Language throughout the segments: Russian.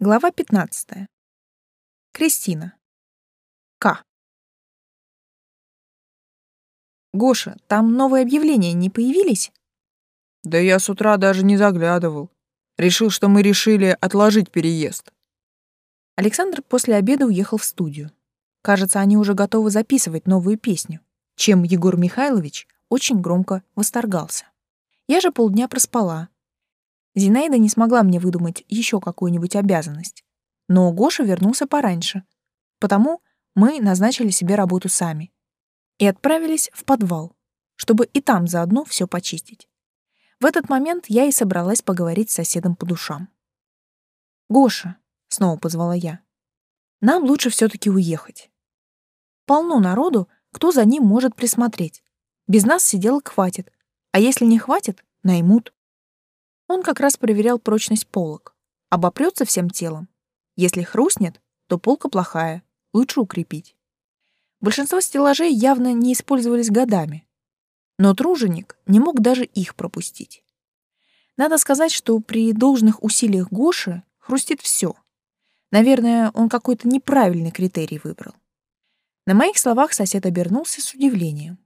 Глава 15. Кристина. К. Гоша, там новые объявления не появились? Да я с утра даже не заглядывал. Решил, что мы решили отложить переезд. Александр после обеда уехал в студию. Кажется, они уже готовы записывать новую песню, чем Егор Михайлович очень громко восторгался. Я же полдня проспала, Зинаида не смогла мне выдумать еще какую-нибудь обязанность. Но Гоша вернулся пораньше. Потому мы назначили себе работу сами. И отправились в подвал, чтобы и там заодно все почистить. В этот момент я и собралась поговорить с соседом по душам. «Гоша», — снова позвала я, — «нам лучше все таки уехать. Полно народу, кто за ним может присмотреть. Без нас сиделок хватит, а если не хватит, наймут. Он как раз проверял прочность полок. Обопрется всем телом. Если хрустнет, то полка плохая, лучше укрепить. Большинство стеллажей явно не использовались годами. Но труженик не мог даже их пропустить. Надо сказать, что при должных усилиях Гоши хрустит все. Наверное, он какой-то неправильный критерий выбрал. На моих словах сосед обернулся с удивлением.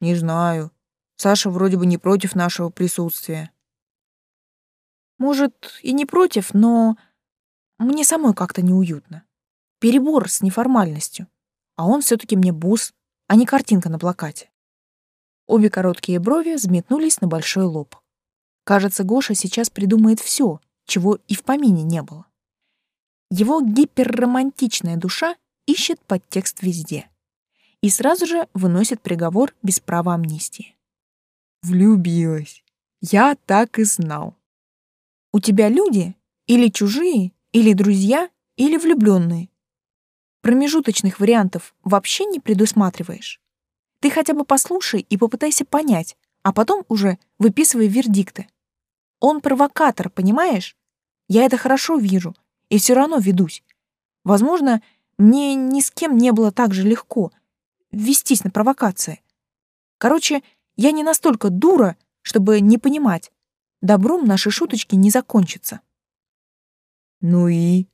«Не знаю. Саша вроде бы не против нашего присутствия. Может, и не против, но мне самой как-то неуютно. Перебор с неформальностью. А он все таки мне босс, а не картинка на плакате. Обе короткие брови взметнулись на большой лоб. Кажется, Гоша сейчас придумает все, чего и в помине не было. Его гиперромантичная душа ищет подтекст везде. И сразу же выносит приговор без права амнистии. Влюбилась. Я так и знал. У тебя люди или чужие, или друзья, или влюбленные. Промежуточных вариантов вообще не предусматриваешь. Ты хотя бы послушай и попытайся понять, а потом уже выписывай вердикты. Он провокатор, понимаешь? Я это хорошо вижу и все равно ведусь. Возможно, мне ни с кем не было так же легко вестись на провокации. Короче, я не настолько дура, чтобы не понимать, добром наши шуточки не закончатся. Ну и?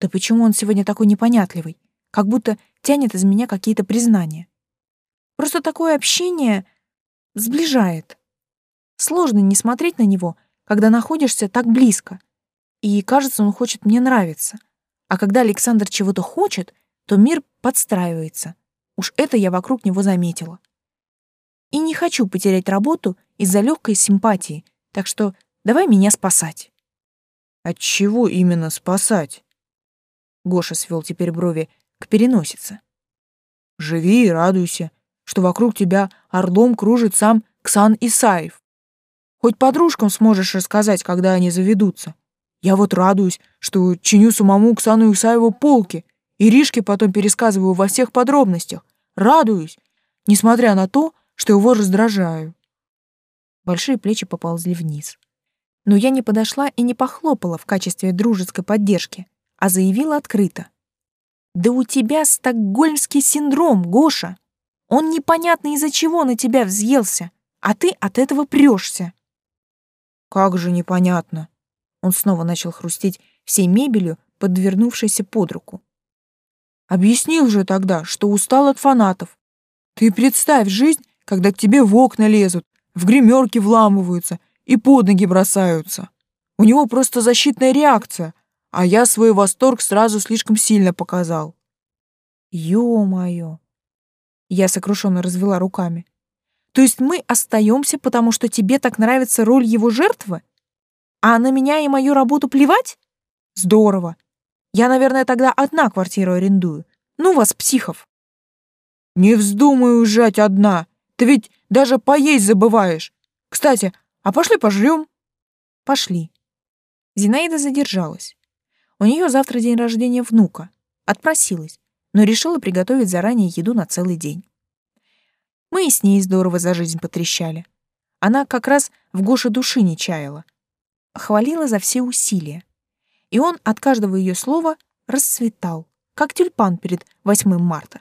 Да почему он сегодня такой непонятливый? Как будто тянет из меня какие-то признания. Просто такое общение сближает. Сложно не смотреть на него, когда находишься так близко. И кажется, он хочет мне нравиться. А когда Александр чего-то хочет, то мир подстраивается. Уж это я вокруг него заметила. И не хочу потерять работу из-за легкой симпатии, так что давай меня спасать. От чего именно спасать? Гоша свел теперь брови к переносице. Живи и радуйся, что вокруг тебя орлом кружит сам Ксан Исаев. Хоть подружкам сможешь рассказать, когда они заведутся. Я вот радуюсь, что чиню самому Ксану Исаеву полки, и Ришке потом пересказываю во всех подробностях. Радуюсь, несмотря на то, что его раздражаю. Большие плечи поползли вниз. Но я не подошла и не похлопала в качестве дружеской поддержки, а заявила открыто. «Да у тебя стокгольмский синдром, Гоша! Он непонятно из-за чего на тебя взъелся, а ты от этого прёшься!» «Как же непонятно!» Он снова начал хрустеть всей мебелью, подвернувшейся под руку. «Объяснил же тогда, что устал от фанатов. Ты представь жизнь, когда к тебе в окна лезут, в гримерки вламываются и под ноги бросаются. У него просто защитная реакция, а я свой восторг сразу слишком сильно показал. Ё-моё. Я сокрушенно развела руками. То есть мы остаемся, потому что тебе так нравится роль его жертвы? А на меня и мою работу плевать? Здорово. Я, наверное, тогда одна квартиру арендую. Ну вас, психов. Не вздумай уезжать одна. Ты ведь даже поесть забываешь. Кстати, а пошли пожрём?» «Пошли». Зинаида задержалась. У неё завтра день рождения внука. Отпросилась, но решила приготовить заранее еду на целый день. Мы и с ней здорово за жизнь потрещали. Она как раз в Гоше души не чаяла. Хвалила за все усилия. И он от каждого её слова расцветал, как тюльпан перед 8 марта.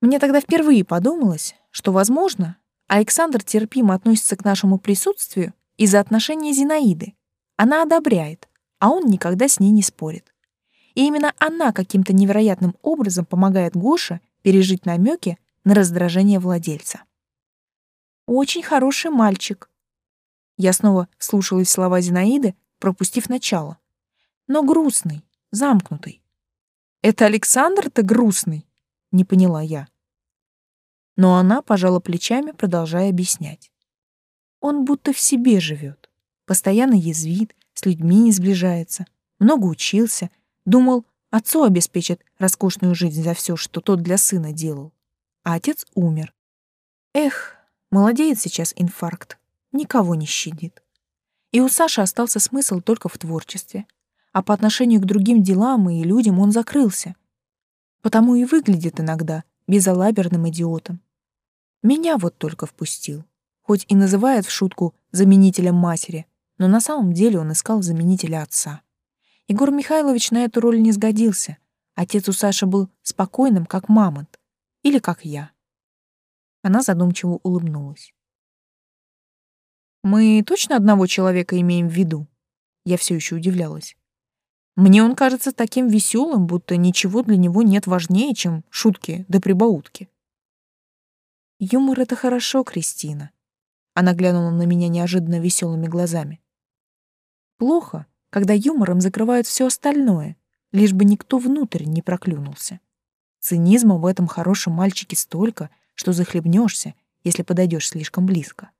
Мне тогда впервые подумалось, что, возможно, Александр терпимо относится к нашему присутствию из-за отношения Зинаиды. Она одобряет, а он никогда с ней не спорит. И именно она каким-то невероятным образом помогает Гоше пережить намеки на раздражение владельца. «Очень хороший мальчик». Я снова слушалась слова Зинаиды, пропустив начало. «Но грустный, замкнутый». «Это Александр-то грустный?» — не поняла я. Но она пожала плечами, продолжая объяснять. Он будто в себе живет, постоянно язвит, с людьми не сближается, много учился, думал, отцу обеспечит роскошную жизнь за все, что тот для сына делал. А отец умер. Эх, молодеет сейчас инфаркт, никого не щадит. И у Саши остался смысл только в творчестве. А по отношению к другим делам и людям он закрылся. Потому и выглядит иногда безалаберным идиотом. Меня вот только впустил. Хоть и называет в шутку заменителем матери, но на самом деле он искал заменителя отца. Егор Михайлович на эту роль не сгодился. Отец у Саши был спокойным, как мамонт. Или как я. Она задумчиво улыбнулась. «Мы точно одного человека имеем в виду?» Я все еще удивлялась. Мне он кажется таким веселым, будто ничего для него нет важнее, чем шутки да прибаутки. Юмор — это хорошо, Кристина. Она глянула на меня неожиданно веселыми глазами. Плохо, когда юмором закрывают все остальное, лишь бы никто внутрь не проклюнулся. Цинизма в этом хорошем мальчике столько, что захлебнешься, если подойдешь слишком близко.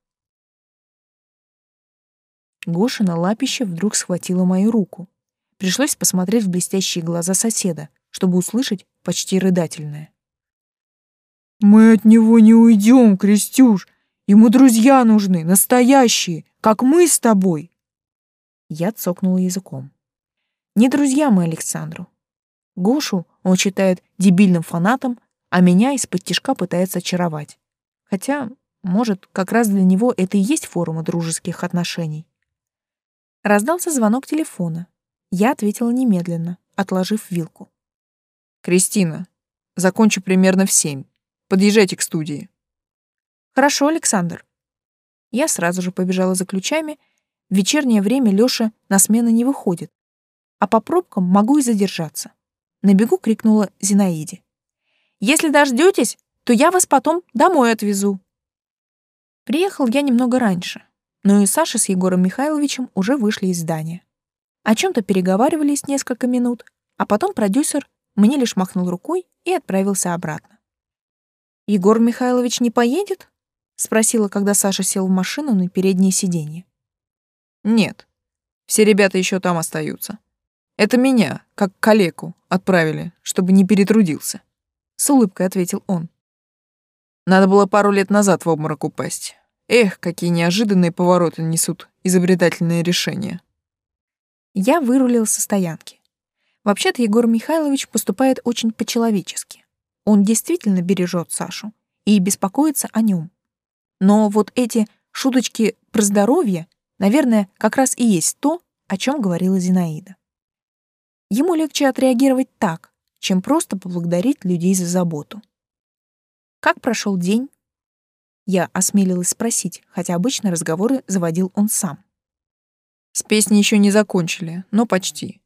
Гошина лапище вдруг схватила мою руку. Пришлось посмотреть в блестящие глаза соседа, чтобы услышать почти рыдательное. «Мы от него не уйдем, Крестюш. Ему друзья нужны, настоящие, как мы с тобой». Я цокнула языком. Не друзья мы Александру. Гошу он считает дебильным фанатом, а меня из-под тишка пытается очаровать. Хотя, может, как раз для него это и есть форма дружеских отношений. Раздался звонок телефона. Я ответила немедленно, отложив вилку. «Кристина, закончу примерно в семь. Подъезжайте к студии». «Хорошо, Александр». Я сразу же побежала за ключами. В вечернее время Лёша на смену не выходит. А по пробкам могу и задержаться. На бегу крикнула Зинаиде. «Если дождётесь, то я вас потом домой отвезу». Приехал я немного раньше, но и Саша с Егором Михайловичем уже вышли из здания. О чем то переговаривались несколько минут, а потом продюсер мне лишь махнул рукой и отправился обратно. Егор Михайлович не поедет? спросила, когда Саша сел в машину на переднее сиденье. Нет. Все ребята еще там остаются. Это меня, как калеку, отправили, чтобы не перетрудился, с улыбкой ответил он. Надо было пару лет назад в обморок упасть. Эх, какие неожиданные повороты несут изобретательные решения. Я вырулил со стоянки. Вообще-то Егор Михайлович поступает очень по-человечески. Он действительно бережет Сашу и беспокоится о нем. Но вот эти шуточки про здоровье, наверное, как раз и есть то, о чем говорила Зинаида. Ему легче отреагировать так, чем просто поблагодарить людей за заботу. Как прошел день? Я осмелилась спросить, хотя обычно разговоры заводил он сам. С песней еще не закончили, но почти.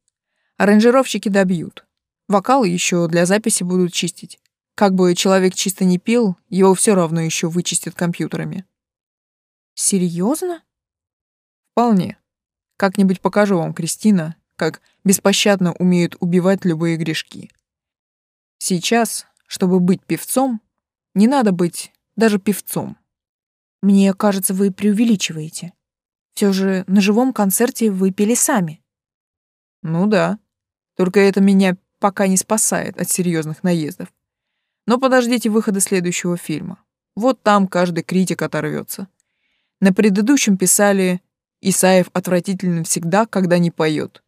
Аранжировщики добьют. Вокалы еще для записи будут чистить. Как бы человек чисто не пил, его все равно еще вычистят компьютерами. Серьезно? Вполне. Как-нибудь покажу вам, Кристина, как беспощадно умеют убивать любые грешки. Сейчас, чтобы быть певцом, не надо быть даже певцом. Мне кажется, вы преувеличиваете. Все же на живом концерте вы пели сами. Ну да. Только это меня пока не спасает от серьезных наездов. Но подождите выхода следующего фильма. Вот там каждый критик оторвется. На предыдущем писали «Исаев отвратительно всегда, когда не поет».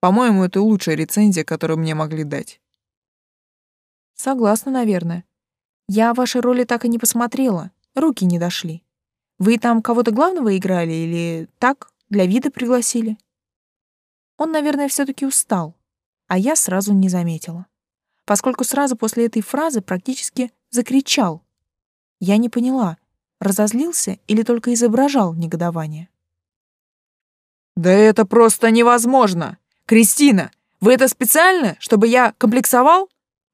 По-моему, это лучшая рецензия, которую мне могли дать. Согласна, наверное. Я ваши роли так и не посмотрела, руки не дошли. Вы там кого-то главного играли или так, для вида пригласили? Он, наверное, все таки устал, а я сразу не заметила поскольку сразу после этой фразы практически закричал. Я не поняла, разозлился или только изображал негодование. Да это просто невозможно! Кристина, вы это специально, чтобы я комплексовал?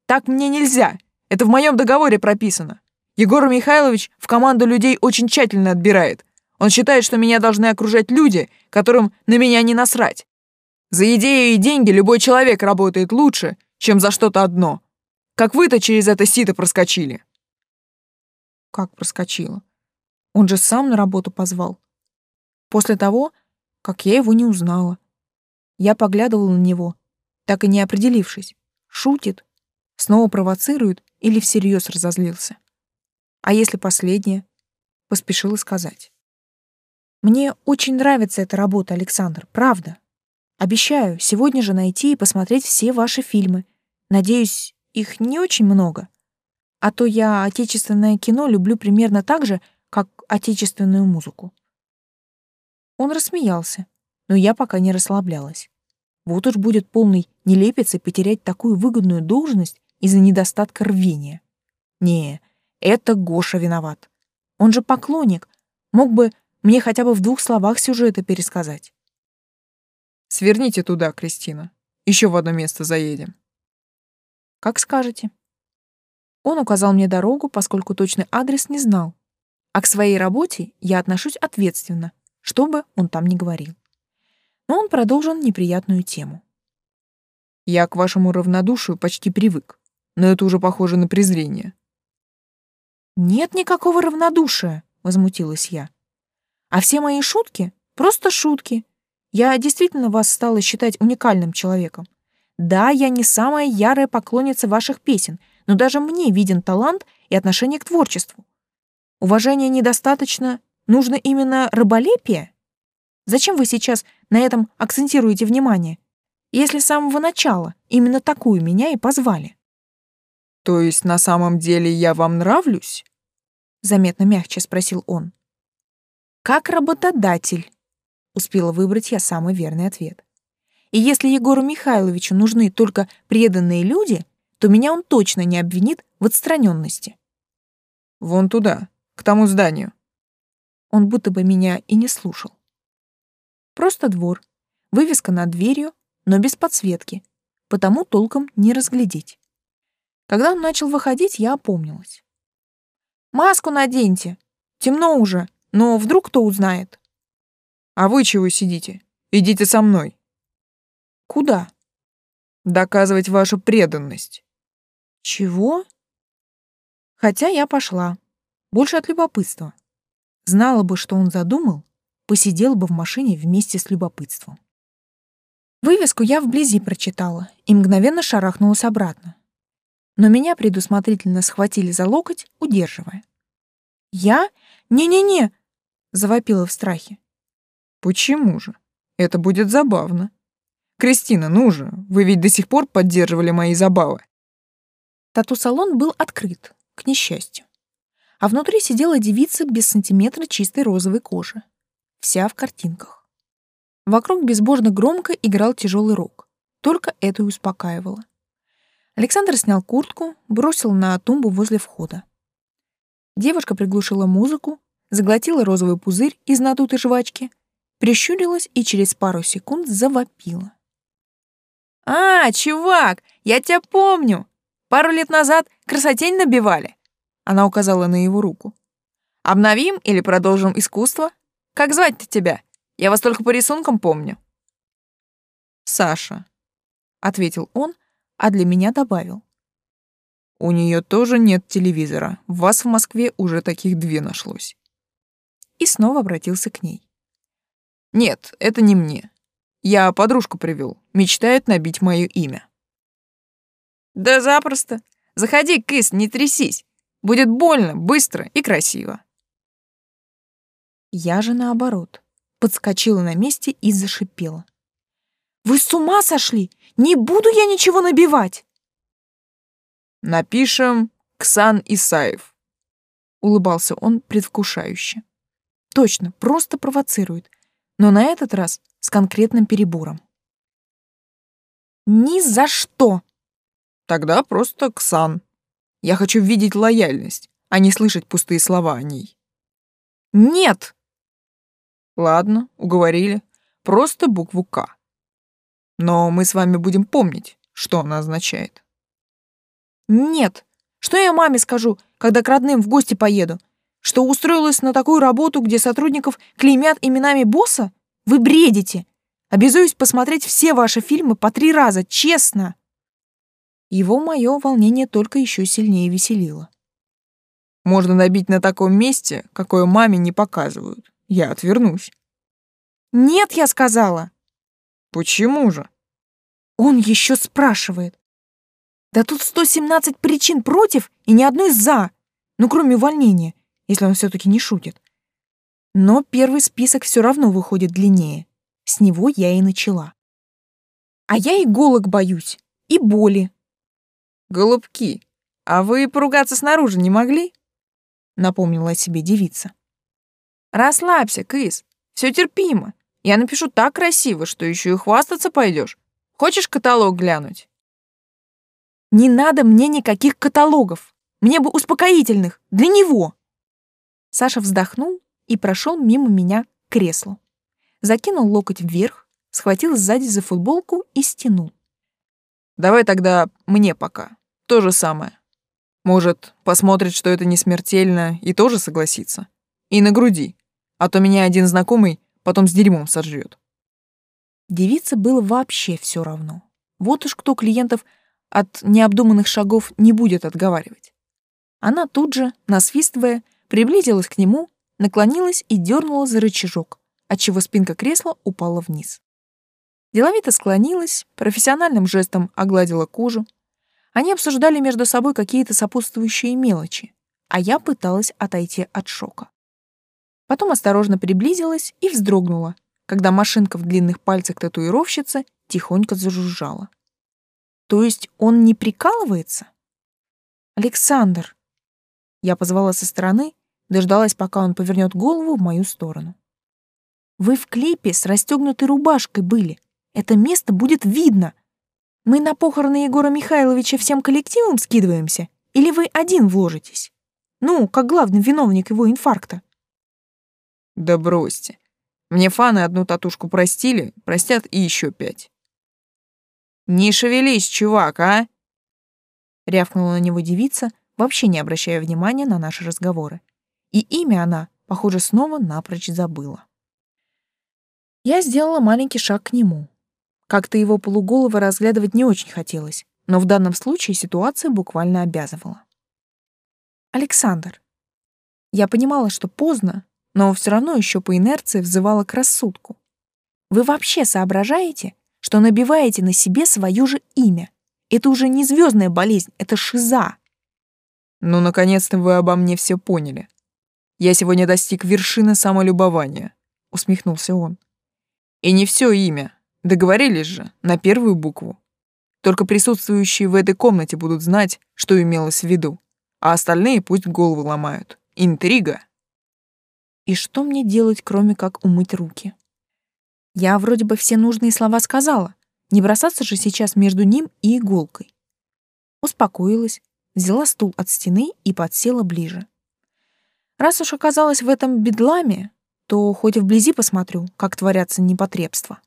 Так мне нельзя. Это в моем договоре прописано. Егор Михайлович в команду людей очень тщательно отбирает. Он считает, что меня должны окружать люди, которым на меня не насрать. За идею и деньги любой человек работает лучше, чем за что-то одно. Как вы-то через это сито проскочили. Как проскочила? Он же сам на работу позвал. После того, как я его не узнала. Я поглядывала на него, так и не определившись, шутит, снова провоцирует или всерьез разозлился. А если последнее? Поспешила сказать. Мне очень нравится эта работа, Александр, правда. Обещаю сегодня же найти и посмотреть все ваши фильмы. Надеюсь, их не очень много. А то я отечественное кино люблю примерно так же, как отечественную музыку. Он рассмеялся, но я пока не расслаблялась. Вот уж будет полный нелепец и потерять такую выгодную должность из-за недостатка рвения. Не, это Гоша виноват. Он же поклонник, мог бы мне хотя бы в двух словах сюжета пересказать. Сверните туда, Кристина. Еще в одно место заедем. Как скажете. Он указал мне дорогу, поскольку точный адрес не знал. А к своей работе я отношусь ответственно, что бы он там ни говорил. Но он продолжил неприятную тему. Я к вашему равнодушию почти привык, но это уже похоже на презрение. Нет никакого равнодушия, возмутилась я. А все мои шутки — просто шутки, я действительно вас стала считать уникальным человеком. Да, я не самая ярая поклонница ваших песен, но даже мне виден талант и отношение к творчеству. Уважения недостаточно, нужно именно раболепие? Зачем вы сейчас на этом акцентируете внимание, если с самого начала именно такую меня и позвали? То есть на самом деле я вам нравлюсь? Заметно мягче спросил он. Как работодатель, Успела выбрать я самый верный ответ. И если Егору Михайловичу нужны только преданные люди, то меня он точно не обвинит в отстраненности. Вон туда, к тому зданию. Он будто бы меня и не слушал. Просто двор, вывеска над дверью, но без подсветки, потому толком не разглядеть. Когда он начал выходить, я опомнилась. «Маску наденьте! Темно уже, но вдруг кто узнает?» А вы чего сидите? Идите со мной. Куда? Доказывать вашу преданность. Чего? Хотя я пошла. Больше от любопытства. Знала бы, что он задумал, посидела бы в машине вместе с любопытством. Вывеску я вблизи прочитала и мгновенно шарахнулась обратно. Но меня предусмотрительно схватили за локоть, удерживая. «Я? Не-не-не!» — завопила в страхе. Почему же? Это будет забавно. Кристина, ну же, вы ведь до сих пор поддерживали мои забавы. Тату-салон был открыт, к несчастью. А внутри сидела девица без сантиметра чистой розовой кожи. Вся в картинках. Вокруг безбожно громко играл тяжелый рок. Только это и успокаивало. Александр снял куртку, бросил на тумбу возле входа. Девушка приглушила музыку, заглотила розовый пузырь из надутой жвачки — прищурилась и через пару секунд завопила. «А, чувак, я тебя помню! Пару лет назад красотень набивали!» Она указала на его руку. «Обновим или продолжим искусство? Как звать-то тебя? Я вас только по рисункам помню». «Саша», — ответил он, а для меня добавил. «У нее тоже нет телевизора. Вас в Москве уже таких две нашлось». И снова обратился к ней. Нет, это не мне. Я подружку привел. Мечтает набить мое имя. Да запросто. Заходи, кыс, не трясись. Будет больно, быстро и красиво. Я же наоборот. Подскочила на месте и зашипела. Вы с ума сошли? Не буду я ничего набивать. Напишем Ксан Исаев. Улыбался он предвкушающе. Точно, просто провоцирует но на этот раз с конкретным перебором. «Ни за что!» «Тогда просто Ксан. Я хочу видеть лояльность, а не слышать пустые слова о ней». «Нет!» «Ладно, уговорили. Просто букву «К». Но мы с вами будем помнить, что она означает. Нет. Что я маме скажу, когда к родным в гости поеду? Что устроилась на такую работу, где сотрудников клеймят именами босса? Вы бредите. Обязуюсь посмотреть все ваши фильмы по три раза, честно. Его мое волнение только еще сильнее веселило. Можно набить на таком месте, какое маме не показывают. Я отвернусь. Нет, я сказала. Почему же? Он еще спрашивает. Да тут 117 причин против и ни одной за. Ну, кроме увольнения, если он все-таки не шутит. Но первый список все равно выходит длиннее. С него я и начала. А я иголок боюсь, и боли. Голубки, а вы поругаться снаружи не могли? Напомнила о себе девица. Расслабься, Кыс, все терпимо. Я напишу так красиво, что еще и хвастаться пойдешь. Хочешь каталог глянуть? Не надо мне никаких каталогов. Мне бы успокоительных. Для него. Саша вздохнул и прошел мимо меня к креслу. Закинул локоть вверх, схватил сзади за футболку и стянул. Давай тогда мне пока. То же самое. Может, посмотрит, что это не смертельно, и тоже согласится. И на груди. А то меня один знакомый потом с дерьмом сожрет. Девице было вообще все равно. Вот уж кто клиентов от необдуманных шагов не будет отговаривать. Она тут же, насвистывая, приблизилась к нему, наклонилась и дернула за рычажок, отчего спинка кресла упала вниз. Деловито склонилась, профессиональным жестом огладила кожу. Они обсуждали между собой какие-то сопутствующие мелочи, а я пыталась отойти от шока. Потом осторожно приблизилась и вздрогнула, когда машинка в длинных пальцах татуировщицы тихонько зажужжала. То есть он не прикалывается? Александр. Я позвала со стороны, дождалась, пока он повернет голову в мою сторону. Вы в клипе с расстегнутой рубашкой были. Это место будет видно. Мы на похороны Егора Михайловича всем коллективом скидываемся? Или вы один вложитесь? Ну, как главный виновник его инфаркта. Да бросьте. Мне фаны одну татушку простили, простят и еще пять. Не шевелись, чувак, а? Рявкнула на него девица, вообще не обращая внимания на наши разговоры. И имя она, похоже, снова напрочь забыла. Я сделала маленький шаг к нему. Как-то его полуголово разглядывать не очень хотелось, но в данном случае ситуация буквально обязывала. Александр. Я понимала, что поздно, но все равно еще по инерции взывала к рассудку. Вы вообще соображаете, что набиваете на себе свое же имя? Это уже не звездная болезнь, это шиза. Ну, наконец-то вы обо мне все поняли. Я сегодня достиг вершины самолюбования, усмехнулся он. И не все имя. Договорились же, на первую букву. Только присутствующие в этой комнате будут знать, что имелось в виду, а остальные пусть голову ломают. Интрига. И что мне делать, кроме как умыть руки? Я вроде бы все нужные слова сказала. Не бросаться же сейчас между ним и иголкой. Успокоилась, взяла стул от стены и подсела ближе. Раз уж оказалась в этом бедламе, то хоть вблизи посмотрю, как творятся непотребства.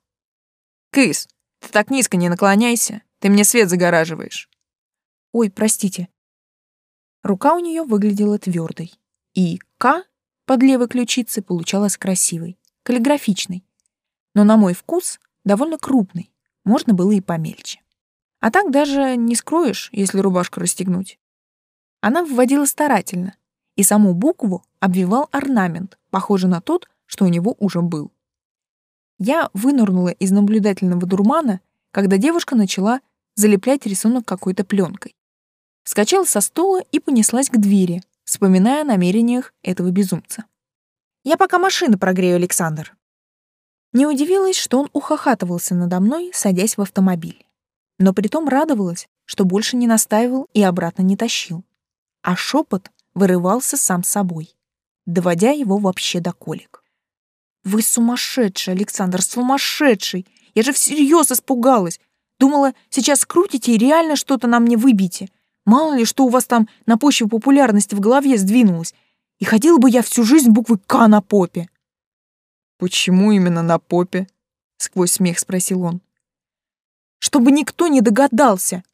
«Кыс, ты так низко не наклоняйся, ты мне свет загораживаешь». «Ой, простите». Рука у нее выглядела твердой, и «К» под левой ключицей получалась красивой, каллиграфичной, но на мой вкус довольно крупной, можно было и помельче. А так даже не скроешь, если рубашку расстегнуть. Она вводила старательно, и саму букву обвивал орнамент, похожий на тот, что у него уже был. Я вынырнула из наблюдательного дурмана, когда девушка начала залеплять рисунок какой-то пленкой. Вскочила со стула и понеслась к двери, вспоминая о намерениях этого безумца. «Я пока машину прогрею, Александр». Не удивилась, что он ухахатывался надо мной, садясь в автомобиль. Но притом радовалась, что больше не настаивал и обратно не тащил. А шепот вырывался сам собой, доводя его вообще до колик. «Вы сумасшедший, Александр, сумасшедший! Я же всерьез испугалась! Думала, сейчас скрутите и реально что-то на мне выбьете. Мало ли, что у вас там на почве популярности в голове сдвинулось. И ходила бы я всю жизнь буквы «К» на попе. Почему именно на попе? сквозь смех спросил он. Чтобы никто не догадался.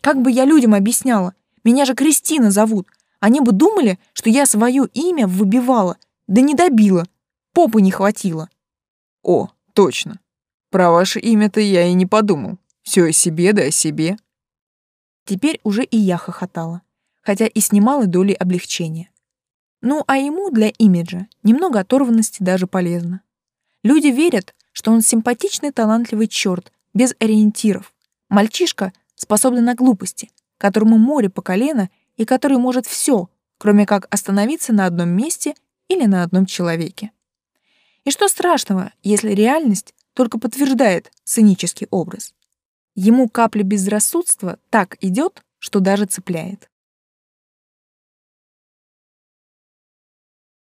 Как бы я людям объясняла? Меня же Кристина зовут. Они бы думали, что я свое имя выбивала, да не добила. Попы не хватило. О, точно. Про ваше имя-то я и не подумал. Все о себе да о себе. Теперь уже и я хохотала, хотя и снимала доли облегчения. Ну, а ему для имиджа немного оторванности даже полезно. Люди верят, что он симпатичный, талантливый черт, без ориентиров. Мальчишка, способный на глупости, которому море по колено и который может все, кроме как остановиться на одном месте или на одном человеке. И что страшного, если реальность только подтверждает сценический образ? Ему капля безрассудства так идет, что даже цепляет.